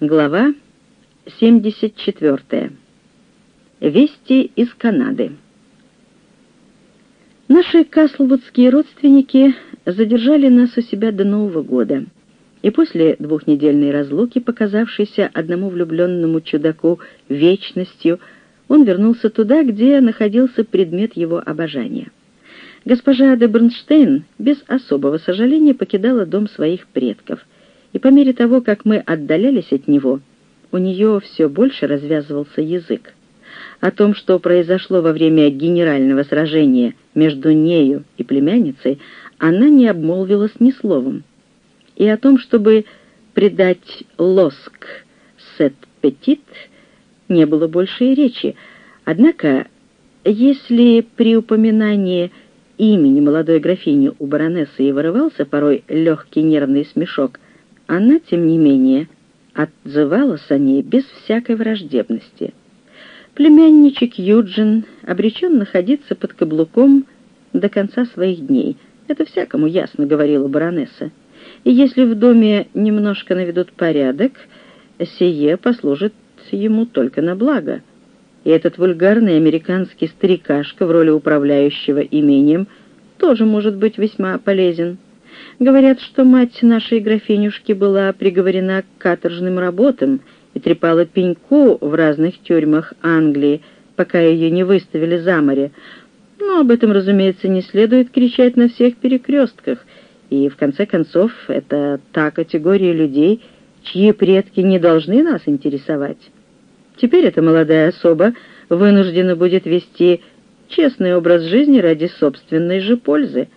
Глава 74. Вести из Канады. Наши каслвудские родственники задержали нас у себя до Нового года, и после двухнедельной разлуки, показавшейся одному влюбленному чудаку вечностью, он вернулся туда, где находился предмет его обожания. Госпожа де Бернштейн без особого сожаления покидала дом своих предков, и по мере того, как мы отдалялись от него, у нее все больше развязывался язык. О том, что произошло во время генерального сражения между нею и племянницей, она не обмолвилась ни словом. И о том, чтобы придать лоск сет петит, не было больше и речи. Однако, если при упоминании имени молодой графини у баронессы и вырывался порой легкий нервный смешок, она, тем не менее, отзывалась о ней без всякой враждебности. Племянничек Юджин обречен находиться под каблуком до конца своих дней. Это всякому ясно, говорила баронесса. И если в доме немножко наведут порядок, сие послужит ему только на благо и этот вульгарный американский старикашка в роли управляющего имением тоже может быть весьма полезен. Говорят, что мать нашей графинюшки была приговорена к каторжным работам и трепала пеньку в разных тюрьмах Англии, пока ее не выставили за море. Но об этом, разумеется, не следует кричать на всех перекрестках, и, в конце концов, это та категория людей, чьи предки не должны нас интересовать. Теперь эта молодая особа вынуждена будет вести честный образ жизни ради собственной же пользы.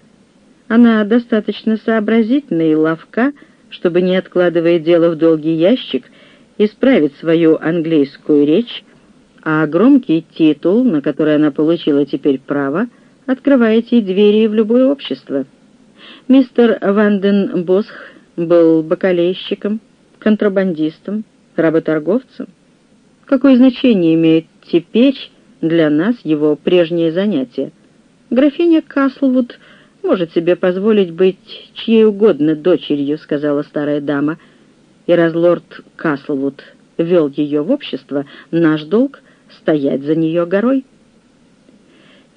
Она достаточно сообразительна и ловка, чтобы, не откладывая дело в долгий ящик, исправить свою английскую речь, а громкий титул, на который она получила теперь право, открывает ей двери в любое общество. Мистер Ванден Босх был бакалейщиком, контрабандистом, работорговцем, Какое значение имеет теперь для нас его прежнее занятие? Графиня Каслвуд может себе позволить быть чьей угодно дочерью, сказала старая дама, и раз лорд Каслвуд вел ее в общество, наш долг — стоять за нее горой.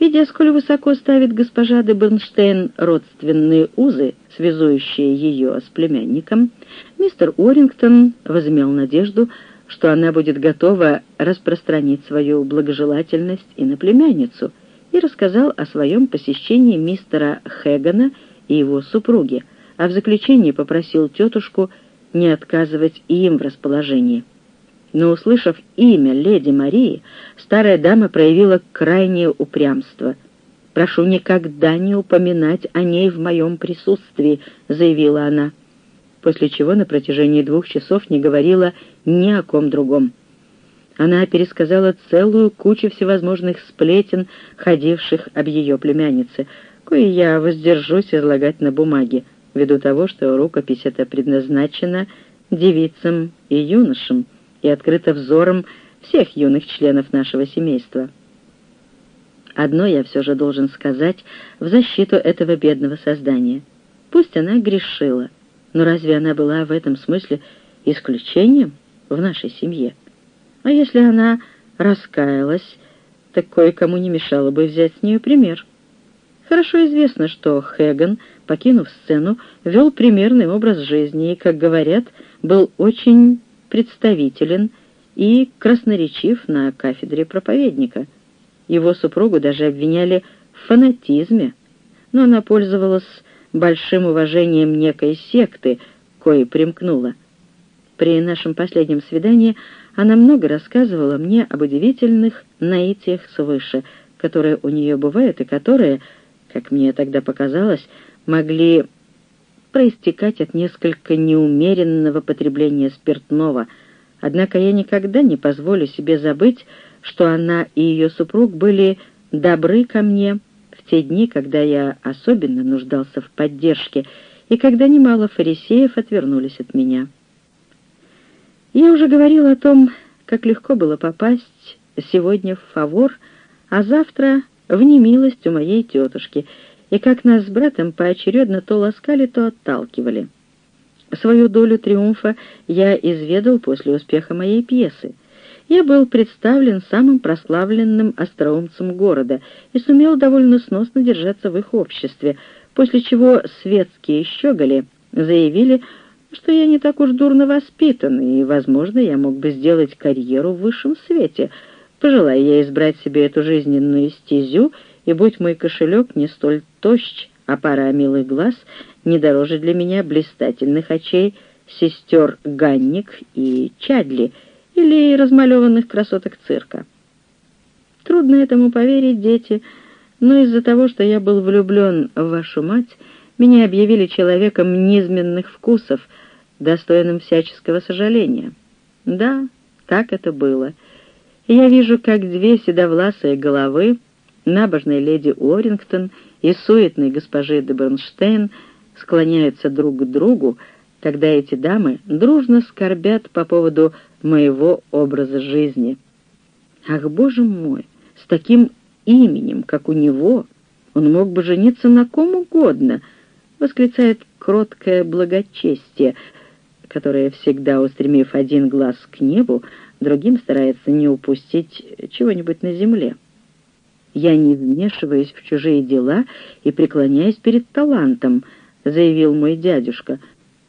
Видя, сколь высоко ставит госпожа де Бернштейн родственные узы, связующие ее с племянником, мистер Уоррингтон возымел надежду, что она будет готова распространить свою благожелательность и на племянницу, и рассказал о своем посещении мистера Хэгана и его супруги, а в заключении попросил тетушку не отказывать им в расположении. Но, услышав имя леди Марии, старая дама проявила крайнее упрямство. «Прошу никогда не упоминать о ней в моем присутствии», — заявила она после чего на протяжении двух часов не говорила ни о ком другом. Она пересказала целую кучу всевозможных сплетен, ходивших об ее племяннице, кое я воздержусь излагать на бумаге, ввиду того, что рукопись эта предназначена девицам и юношам и открыта взором всех юных членов нашего семейства. Одно я все же должен сказать в защиту этого бедного создания. Пусть она грешила, но разве она была в этом смысле исключением в нашей семье? А если она раскаялась, так кое-кому не мешало бы взять с нее пример. Хорошо известно, что Хэган, покинув сцену, вел примерный образ жизни и, как говорят, был очень представителен и красноречив на кафедре проповедника. Его супругу даже обвиняли в фанатизме, но она пользовалась большим уважением некой секты, кое примкнула. При нашем последнем свидании она много рассказывала мне об удивительных наитиях свыше, которые у нее бывают и которые, как мне тогда показалось, могли проистекать от несколько неумеренного потребления спиртного, однако я никогда не позволю себе забыть, что она и ее супруг были добры ко мне, в те дни, когда я особенно нуждался в поддержке, и когда немало фарисеев отвернулись от меня. Я уже говорил о том, как легко было попасть сегодня в фавор, а завтра в немилость у моей тетушки, и как нас с братом поочередно то ласкали, то отталкивали. Свою долю триумфа я изведал после успеха моей пьесы. Я был представлен самым прославленным остроумцем города и сумел довольно сносно держаться в их обществе, после чего светские щеголи заявили, что я не так уж дурно воспитан, и, возможно, я мог бы сделать карьеру в высшем свете, пожелая я избрать себе эту жизненную стезю, и будь мой кошелек не столь тощ, а пара милых глаз не дороже для меня блистательных очей сестер Ганник и Чадли или размалеванных красоток цирка. Трудно этому поверить, дети, но из-за того, что я был влюблен в вашу мать, меня объявили человеком низменных вкусов, достойным всяческого сожаления. Да, так это было. Я вижу, как две седовласые головы, набожной леди Уоррингтон и суетной госпожи де Бернштейн, склоняются друг к другу, когда эти дамы дружно скорбят по поводу моего образа жизни. Ах, боже мой, с таким именем, как у него, он мог бы жениться на ком угодно — восклицает кроткое благочестие, которое, всегда устремив один глаз к небу, другим старается не упустить чего-нибудь на земле. «Я не вмешиваюсь в чужие дела и преклоняюсь перед талантом», — заявил мой дядюшка,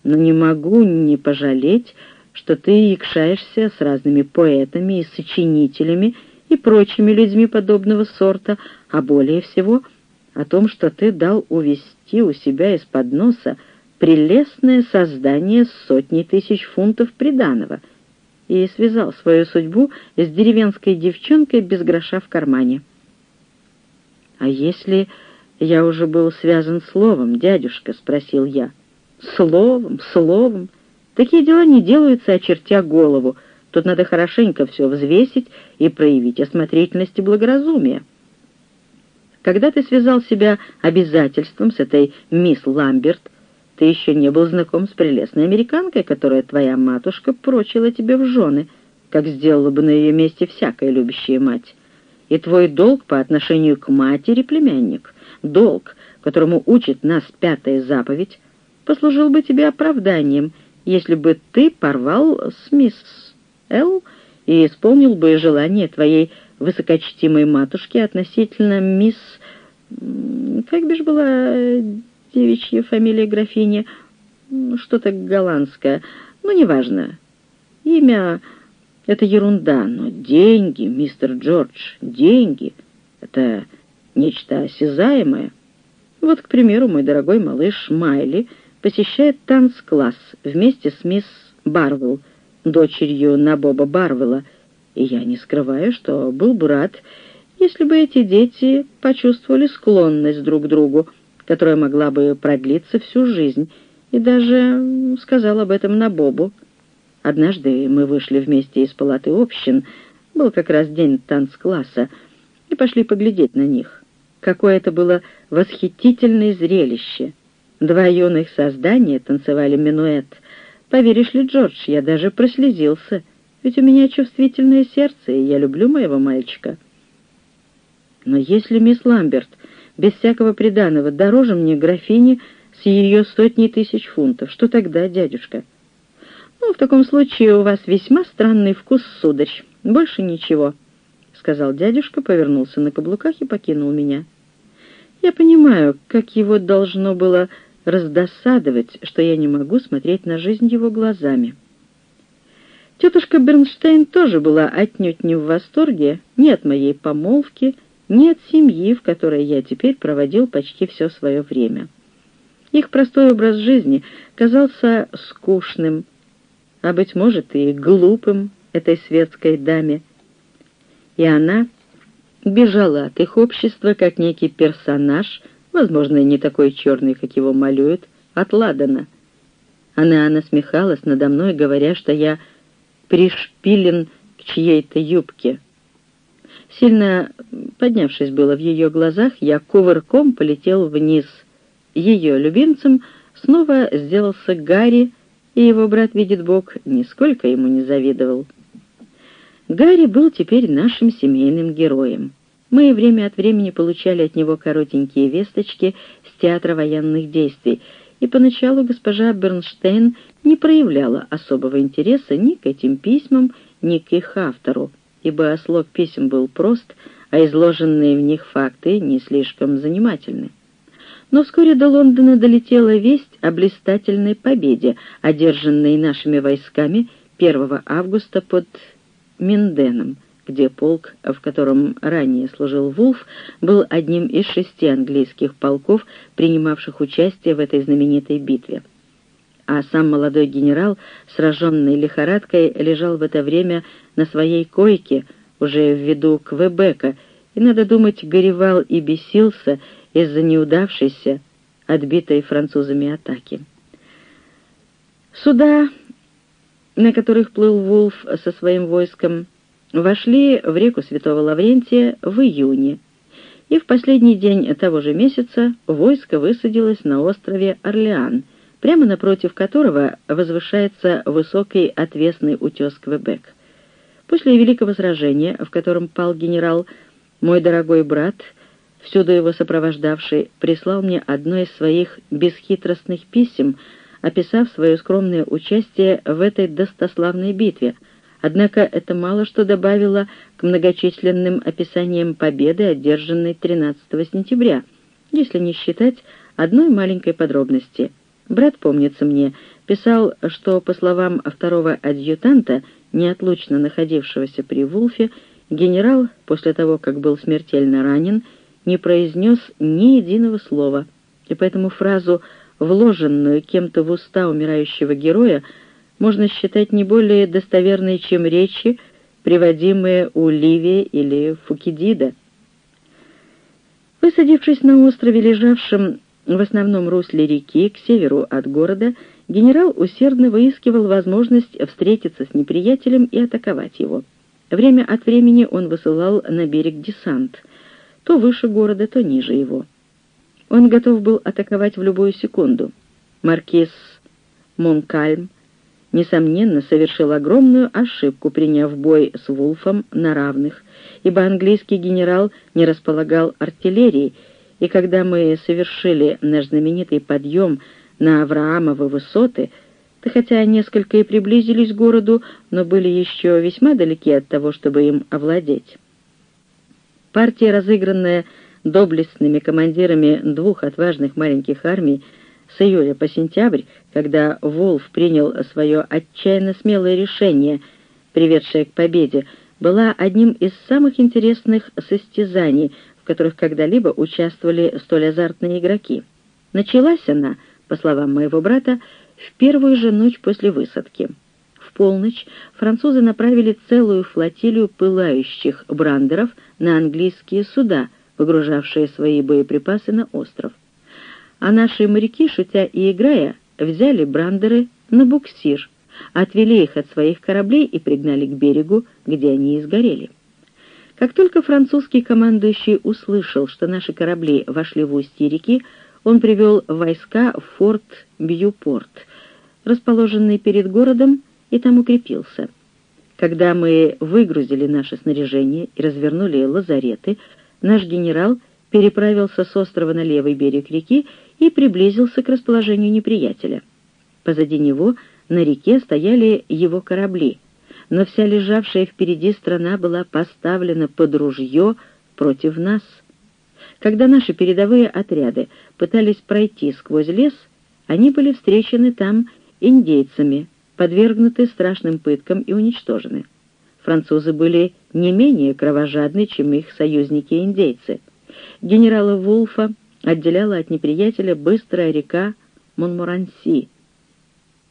«но не могу не пожалеть, что ты якшаешься с разными поэтами и сочинителями и прочими людьми подобного сорта, а более всего — о том, что ты дал увести у себя из-под носа прелестное создание с сотней тысяч фунтов приданого и связал свою судьбу с деревенской девчонкой без гроша в кармане. «А если я уже был связан словом, дядюшка?» — спросил я. «Словом, словом. Такие дела не делаются, очертя голову. Тут надо хорошенько все взвесить и проявить осмотрительность и благоразумие». Когда ты связал себя обязательством с этой мисс Ламберт, ты еще не был знаком с прелестной американкой, которая твоя матушка прочила тебе в жены, как сделала бы на ее месте всякая любящая мать. И твой долг по отношению к матери, племянник, долг, которому учит нас пятая заповедь, послужил бы тебе оправданием, если бы ты порвал с мисс Эл и исполнил бы желание твоей высокочтимой матушки относительно мисс... Как бишь была девичья фамилия графини? Что-то голландское. Ну, неважно. Имя — это ерунда, но деньги, мистер Джордж, деньги — это нечто осязаемое. Вот, к примеру, мой дорогой малыш Майли посещает танцкласс вместе с мисс Барвелл, дочерью Набоба Барвелла, и я не скрываю, что был бы рад, если бы эти дети почувствовали склонность друг к другу, которая могла бы продлиться всю жизнь, и даже сказал об этом на Бобу. Однажды мы вышли вместе из палаты общин, был как раз день танцкласса, и пошли поглядеть на них. Какое это было восхитительное зрелище! Два юных создания танцевали минуэт. Поверишь ли, Джордж, я даже прослезился — ведь у меня чувствительное сердце, и я люблю моего мальчика. Но если мисс Ламберт без всякого приданого дороже мне графини с ее сотней тысяч фунтов, что тогда, дядюшка? Ну, в таком случае у вас весьма странный вкус, сударь. Больше ничего, — сказал дядюшка, повернулся на каблуках и покинул меня. Я понимаю, как его должно было раздосадовать, что я не могу смотреть на жизнь его глазами. Тетушка Бернштейн тоже была отнюдь не в восторге ни от моей помолвки, ни от семьи, в которой я теперь проводил почти все свое время. Их простой образ жизни казался скучным, а, быть может, и глупым этой светской даме. И она бежала от их общества, как некий персонаж, возможно, не такой черный, как его малюют, от Ладана. Она насмехалась надо мной, говоря, что я пришпилен к чьей-то юбке. Сильно поднявшись было в ее глазах, я кувырком полетел вниз. Ее любимцем снова сделался Гарри, и его брат, видит Бог, нисколько ему не завидовал. Гарри был теперь нашим семейным героем. Мы время от времени получали от него коротенькие весточки с театра военных действий, и поначалу госпожа Бернштейн не проявляла особого интереса ни к этим письмам, ни к их автору, ибо слог писем был прост, а изложенные в них факты не слишком занимательны. Но вскоре до Лондона долетела весть о блистательной победе, одержанной нашими войсками 1 августа под Минденом, где полк, в котором ранее служил Вулф, был одним из шести английских полков, принимавших участие в этой знаменитой битве. А сам молодой генерал, сраженный лихорадкой, лежал в это время на своей койке, уже в виду Квебека, и, надо думать, горевал и бесился из-за неудавшейся, отбитой французами атаки. Суда, на которых плыл Вулф со своим войском, вошли в реку Святого Лаврентия в июне, и в последний день того же месяца войско высадилось на острове Орлеан, прямо напротив которого возвышается высокий отвесный утес Квебек. После Великого сражения, в котором пал генерал, мой дорогой брат, всюду его сопровождавший, прислал мне одно из своих бесхитростных писем, описав свое скромное участие в этой достославной битве — Однако это мало что добавило к многочисленным описаниям победы, одержанной 13 сентября, если не считать одной маленькой подробности. Брат, помнится мне, писал, что, по словам второго адъютанта, неотлучно находившегося при Вулфе, генерал, после того, как был смертельно ранен, не произнес ни единого слова, и поэтому фразу, вложенную кем-то в уста умирающего героя, можно считать не более достоверной, чем речи, приводимые у Ливия или Фукидида. Высадившись на острове, лежавшем в основном русле реки, к северу от города, генерал усердно выискивал возможность встретиться с неприятелем и атаковать его. Время от времени он высылал на берег десант, то выше города, то ниже его. Он готов был атаковать в любую секунду. Маркиз Монкальм несомненно, совершил огромную ошибку, приняв бой с Вулфом на равных, ибо английский генерал не располагал артиллерией, и когда мы совершили наш знаменитый подъем на Авраамовы высоты, то хотя несколько и приблизились к городу, но были еще весьма далеки от того, чтобы им овладеть. Партия, разыгранная доблестными командирами двух отважных маленьких армий, с июля по сентябрь, когда Волф принял свое отчаянно смелое решение, приведшее к победе, была одним из самых интересных состязаний, в которых когда-либо участвовали столь азартные игроки. Началась она, по словам моего брата, в первую же ночь после высадки. В полночь французы направили целую флотилию пылающих брандеров на английские суда, выгружавшие свои боеприпасы на остров а наши моряки, шутя и играя, взяли брандеры на буксир, отвели их от своих кораблей и пригнали к берегу, где они и сгорели. Как только французский командующий услышал, что наши корабли вошли в устье реки, он привел войска в форт Бьюпорт, расположенный перед городом, и там укрепился. Когда мы выгрузили наше снаряжение и развернули лазареты, наш генерал переправился с острова на левый берег реки и приблизился к расположению неприятеля. Позади него на реке стояли его корабли, но вся лежавшая впереди страна была поставлена под ружье против нас. Когда наши передовые отряды пытались пройти сквозь лес, они были встречены там индейцами, подвергнуты страшным пыткам и уничтожены. Французы были не менее кровожадны, чем их союзники-индейцы. Генерала Вулфа отделяла от неприятеля быстрая река Монморанси,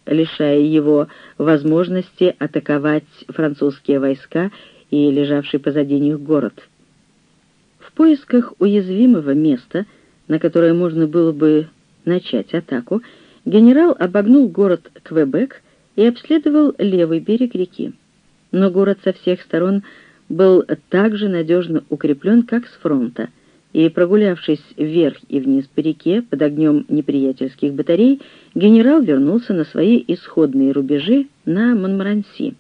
лишая его возможности атаковать французские войска и лежавший позади них город. Поисках уязвимого места, на которое можно было бы начать атаку, генерал обогнул город Квебек и обследовал левый берег реки. Но город со всех сторон был так же надежно укреплен, как с фронта — и, прогулявшись вверх и вниз по реке под огнем неприятельских батарей, генерал вернулся на свои исходные рубежи на Монмаранси.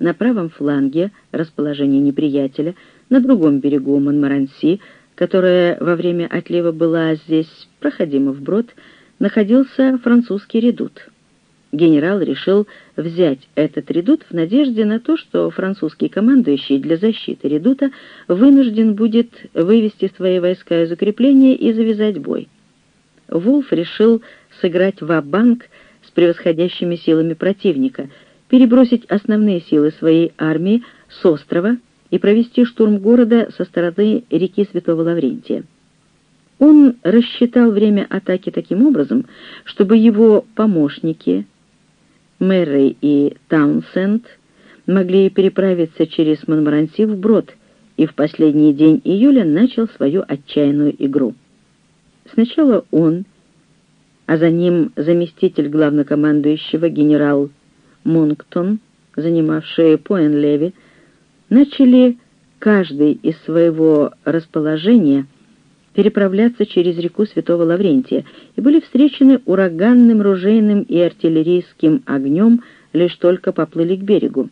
На правом фланге расположение неприятеля, на другом берегу Монмаранси, которая во время отлива была здесь проходима вброд, находился французский редут. генерал решил взять этот редут в надежде на то, что французский командующий для защиты редута вынужден будет вывести свои войска из укрепления и завязать бой. Вулф решил сыграть ва-банк с превосходящими силами противника, перебросить основные силы своей армии с острова и провести штурм города со стороны реки Святого Лаврентия. Он рассчитал время атаки таким образом, чтобы его помощники Мэррей и Таунсенд могли переправиться через Монмаранси вброд, и в последний день июля начал свою отчаянную игру. Сначала он, а за ним заместитель главнокомандующего генерал Монктон, занимавший Пуэнлеви, начали каждый из своего расположения переправляться через реку Святого Лаврентия и были встречены ураганным ружейным и артиллерийским огнем, лишь только поплыли к берегу.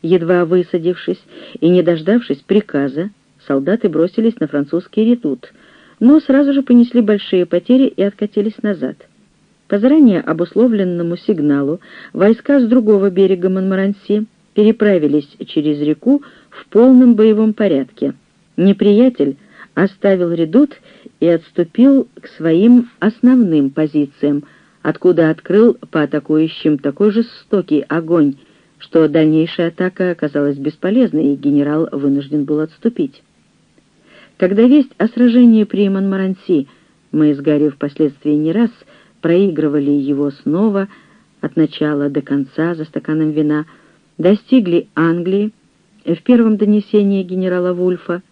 Едва высадившись и не дождавшись приказа, солдаты бросились на французский редут, но сразу же понесли большие потери и откатились назад. По заранее обусловленному сигналу войска с другого берега Монмаранси переправились через реку в полном боевом порядке. Неприятель оставил редут и отступил к своим основным позициям, откуда открыл по атакующим такой жестокий огонь, что дальнейшая атака оказалась бесполезной, и генерал вынужден был отступить. Когда весть о сражении при Монмаранси, мы с Гарри впоследствии не раз проигрывали его снова от начала до конца за стаканом вина, достигли Англии, в первом донесении генерала Вульфа,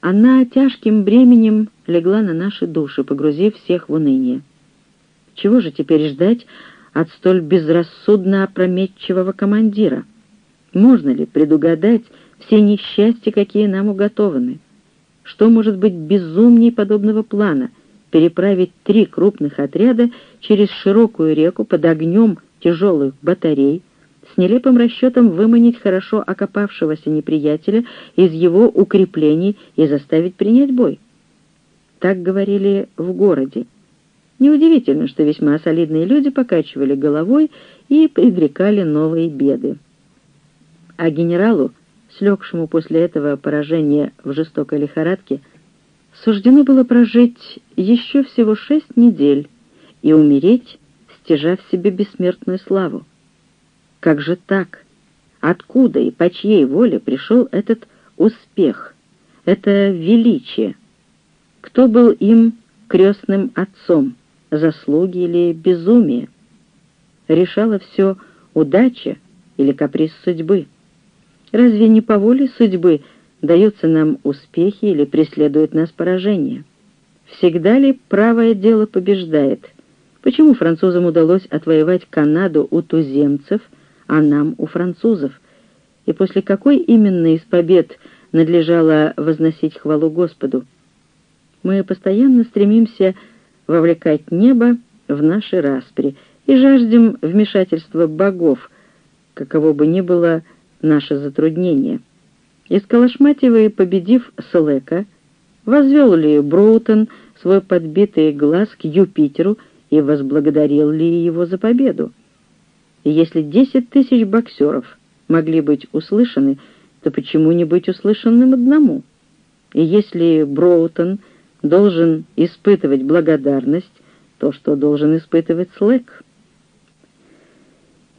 она тяжким бременем легла на наши души, погрузив всех в уныние. Чего же теперь ждать от столь безрассудно опрометчивого командира? Можно ли предугадать все несчастья, какие нам уготованы? Что может быть безумней подобного плана — переправить три крупных отряда через широкую реку под огнем тяжелых батарей, нелепым расчетом выманить хорошо окопавшегося неприятеля из его укреплений и заставить принять бой. Так говорили в городе. Неудивительно, что весьма солидные люди покачивали головой и предрекали новые беды. А генералу, слегшему после этого поражения в жестокой лихорадке, суждено было прожить еще всего шесть недель и умереть, стяжав себе бессмертную славу. Как же так? Откуда и по чьей воле пришел этот успех, это величие? Кто был им крестным отцом, заслуги или безумие? Решала все удача или каприз судьбы? Разве не по воле судьбы даются нам успехи или преследует нас поражение? Всегда ли правое дело побеждает? Почему французам удалось отвоевать Канаду у туземцев – а нам у французов, и после какой именно из побед надлежало возносить хвалу Господу. Мы постоянно стремимся вовлекать небо в наши распри и жаждем вмешательства богов, каково бы ни было наше затруднение. Исколошмативый, победив Слека, возвел ли Броутон свой подбитый глаз к Юпитеру и возблагодарил ли его за победу? И если десять тысяч боксеров могли быть услышаны, то почему не быть услышанным одному? И если Броутон должен испытывать благодарность, то что должен испытывать Слэк?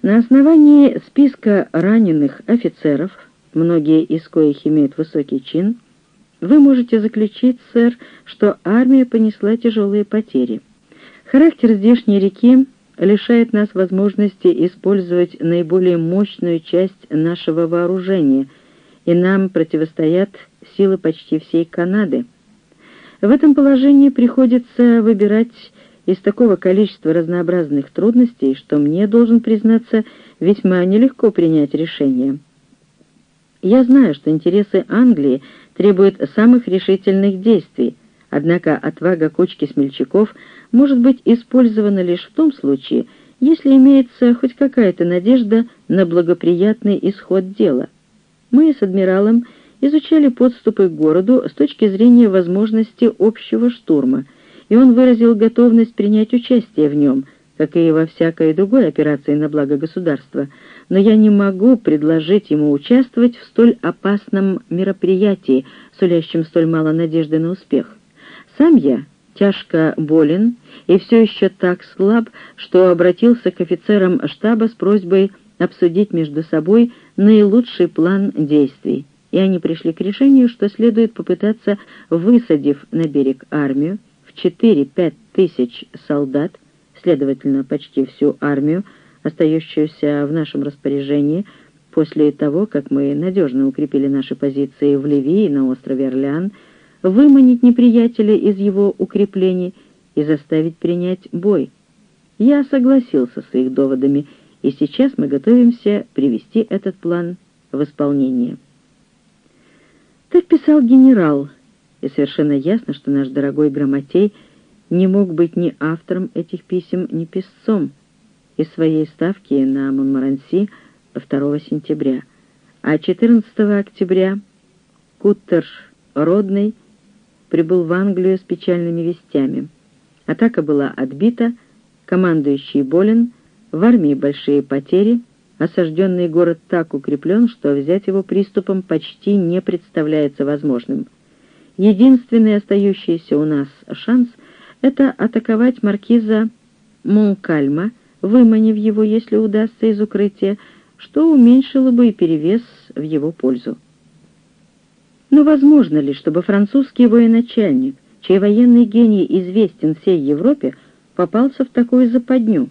На основании списка раненых офицеров, многие из коих имеют высокий чин, вы можете заключить, сэр, что армия понесла тяжелые потери. Характер здешней реки лишает нас возможности использовать наиболее мощную часть нашего вооружения, и нам противостоят силы почти всей Канады. В этом положении приходится выбирать из такого количества разнообразных трудностей, что мне, должен признаться, весьма нелегко принять решение. Я знаю, что интересы Англии требуют самых решительных действий, однако отвага кучки смельчаков – может быть использована лишь в том случае, если имеется хоть какая-то надежда на благоприятный исход дела. Мы с адмиралом изучали подступы к городу с точки зрения возможности общего штурма, и он выразил готовность принять участие в нем, как и во всякой другой операции на благо государства, но я не могу предложить ему участвовать в столь опасном мероприятии, сулящем столь мало надежды на успех. Сам я тяжко болен и все еще так слаб, что обратился к офицерам штаба с просьбой обсудить между собой наилучший план действий, и они пришли к решению, что следует попытаться, высадив на берег армию в 4-5 тысяч солдат, следовательно, почти всю армию, остающуюся в нашем распоряжении после того, как мы надежно укрепили наши позиции в Ливии на острове Орлеан, выманить неприятеля из его укреплений и заставить принять бой. Я согласился с их доводами, и сейчас мы готовимся привести этот план в исполнение. Так писал генерал, и совершенно ясно, что наш дорогой Грамотей — не мог быть ни автором этих писем, ни писцом из своей ставки на Монмаранси 2 сентября. А 14 октября Куттер Родный прибыл в Англию с печальными вестями. Атака была отбита, командующий болен, в армии большие потери, осажденный город так укреплен, что взять его приступом почти не представляется возможным. Единственный остающийся у нас шанс — это атаковать маркиза Монкальма, выманив его, если удастся, из укрытия, что уменьшило бы и перевес в его пользу. Но возможно ли, чтобы французский военачальник, чей военный гений известен всей Европе, попался в такую западню?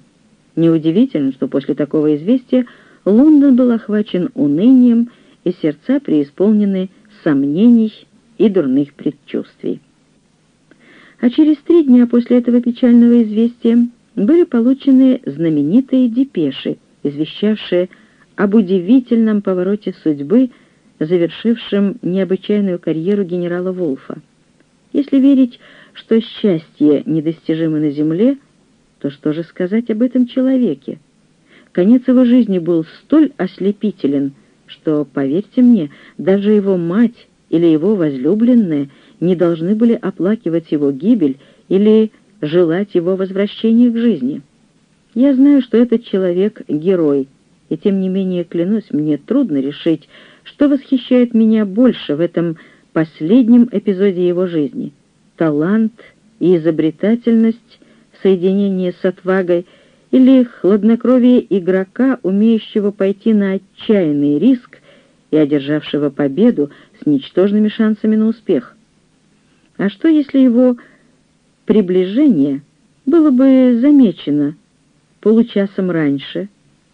Неудивительно, что после такого известия Лондон был охвачен унынием и сердца преисполнены сомнений и дурных предчувствий а через три дня после этого печального известия были получены знаменитые депеши, извещавшие об удивительном повороте судьбы, завершившем необычайную карьеру генерала Волфа. Если верить, что счастье недостижимо на земле, то что же сказать об этом человеке? Конец его жизни был столь ослепителен, что, поверьте мне, даже его мать или его возлюбленная не должны были оплакивать его гибель или желать его возвращения к жизни. Я знаю, что этот человек — герой, и тем не менее, клянусь, мне трудно решить, что восхищает меня больше в этом последнем эпизоде его жизни — талант и изобретательность в соединении с отвагой или хладнокровие игрока, умеющего пойти на отчаянный риск и одержавшего победу с ничтожными шансами на успех. А что, если его приближение было бы замечено получасом раньше,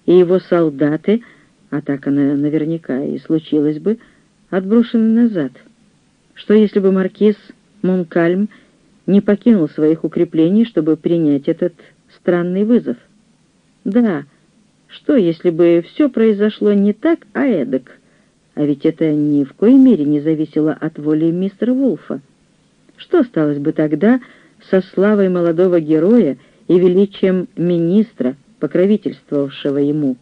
и его солдаты, а так она наверняка и случилась бы, отброшены назад? Что, если бы маркиз Монкальм не покинул своих укреплений, чтобы принять этот странный вызов? Да, что, если бы все произошло не так, а эдак? А ведь это ни в коей мере не зависело от воли мистера Вулфа. Что осталось бы тогда со славой молодого героя и величием министра, покровительствовавшего ему?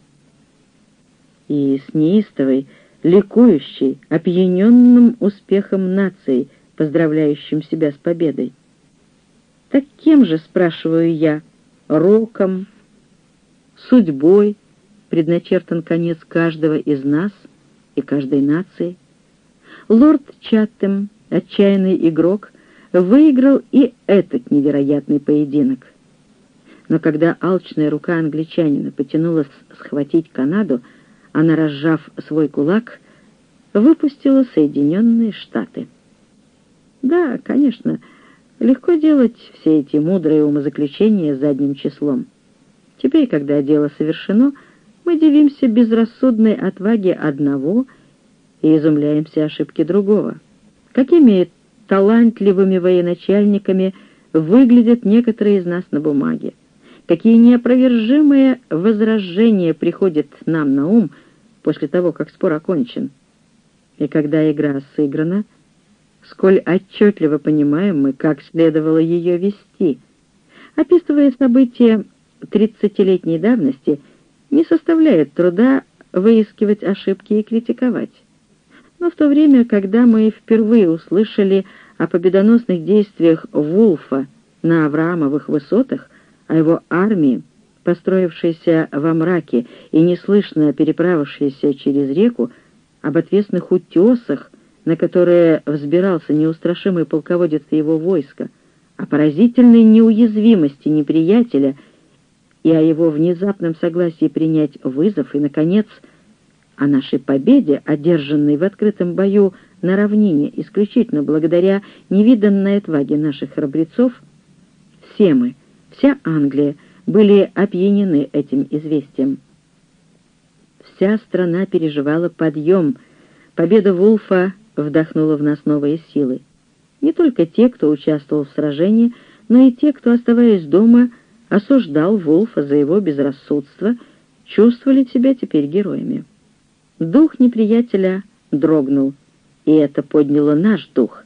И с неистовой, ликующей, опьяненным успехом нации, поздравляющим себя с победой. Так кем же, спрашиваю я, роком, судьбой предначертан конец каждого из нас и каждой нации? Лорд Чаттем, отчаянный игрок, выиграл и этот невероятный поединок. Но когда алчная рука англичанина потянулась схватить Канаду, она, разжав свой кулак, выпустила Соединенные Штаты. Да, конечно, легко делать все эти мудрые умозаключения задним числом. Теперь, когда дело совершено, мы дивимся безрассудной отваге одного и изумляемся ошибке другого. Какими талантливыми военачальниками выглядят некоторые из нас на бумаге. Какие неопровержимые возражения приходят нам на ум после того, как спор окончен. И когда игра сыграна, сколь отчетливо понимаем мы, как следовало ее вести. Описывая события тридцатилетней давности, не составляет труда выискивать ошибки и критиковать. Но в то время, когда мы впервые услышали о победоносных действиях Вулфа на Авраамовых высотах, о его армии построившийся во мраке и неслышно переправившийся через реку, об отвесных утесах, на которые взбирался неустрашимый полководец его войска, о поразительной неуязвимости неприятеля и о его внезапном согласии принять вызов, и, наконец, о нашей победе, одержанной в открытом бою на равнине, исключительно благодаря невиданной отваге наших храбрецов, все мы, вся Англия, были опьянены этим известием. Вся страна переживала подъем. Победа Вулфа вдохнула в нас новые силы. Не только те, кто участвовал в сражении, но и те, кто, оставаясь дома, осуждал Вулфа за его безрассудство, чувствовали себя теперь героями. Дух неприятеля дрогнул, и это подняло наш дух.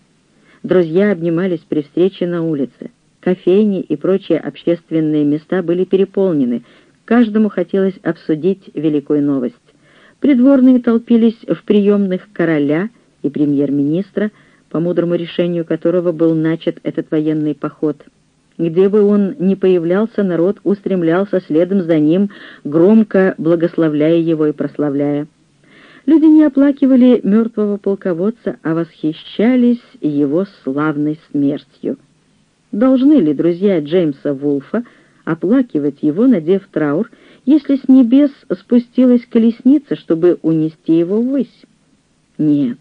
Друзья обнимались при встрече на улице. Кофейни и прочие общественные места были переполнены, каждому хотелось обсудить великую новость. Придворные толпились в приемных короля и премьер-министра, по мудрому решению которого был начат этот военный поход. Где бы он ни появлялся, народ устремлялся следом за ним, громко благословляя его и прославляя. Люди не оплакивали мертвого полководца, а восхищались его славной смертью. Должны ли друзья Джеймса Вулфа оплакивать его, надев траур, если с небес спустилась колесница, чтобы унести его ввысь? Нет,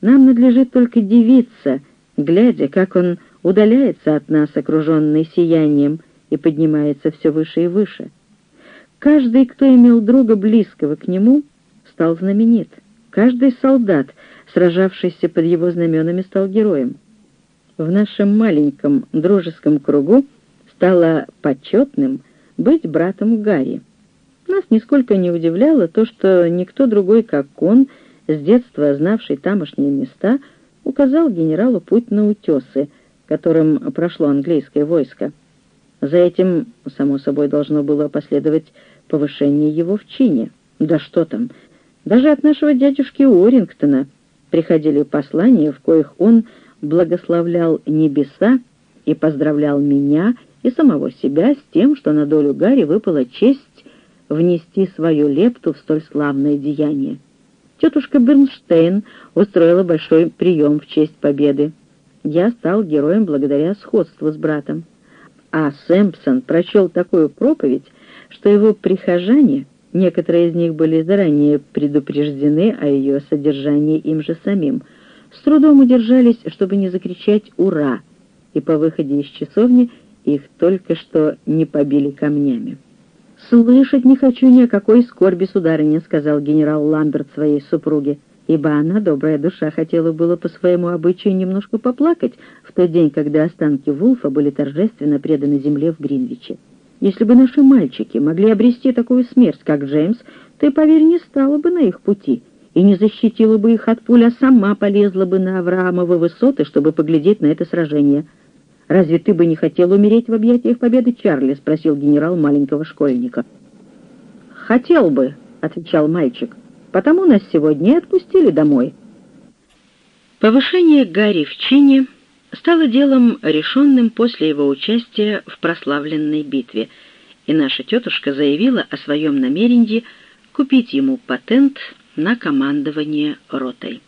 нам надлежит только дивиться, глядя, как он удаляется от нас, окруженный сиянием, и поднимается все выше и выше. Каждый, кто имел друга близкого к нему, стал знаменит. Каждый солдат, сражавшийся под его знаменами, стал героем в нашем маленьком дружеском кругу стало почетным быть братом Гарри. Нас нисколько не удивляло то, что никто другой, как он, с детства знавший тамошние места, указал генералу путь на утесы, которым прошло английское войско. За этим, само собой, должно было последовать повышение его в чине. Да что там, даже от нашего дядюшки Уоррингтона приходили послания, в коих он благословлял небеса и поздравлял меня и самого себя с тем, что на долю Гарри выпала честь внести свою лепту в столь славное деяние. Тетушка Бернштейн устроила большой прием в честь победы. Я стал героем благодаря сходству с братом. А Сэмпсон прочел такую проповедь, что его прихожане, некоторые из них были заранее предупреждены о ее содержании им же самим, с трудом удержались, чтобы не закричать «Ура!», и по выходе из часовни их только что не побили камнями. «Слышать не хочу ни о какой скорби, сударыня», — сказал генерал Ламберт своей супруге, ибо она, добрая душа, хотела было по своему обычаю немножко поплакать в тот день, когда останки Вулфа были торжественно преданы земле в Гринвиче. «Если бы наши мальчики могли обрести такую смерть, как Джеймс, ты, поверь, не стала бы на их пути» и не защитила бы их от пуль, а сама полезла бы на Авраамовы высоты, чтобы поглядеть на это сражение. «Разве ты бы не хотел умереть в объятиях победы, Чарли?» — спросил генерал маленького школьника. «Хотел бы», — отвечал мальчик, — «потому нас сегодня и отпустили домой». Повышение Гарри в чине стало делом решенным после его участия в прославленной битве, и наша тетушка заявила о своем намерении купить ему патент на командование ротой.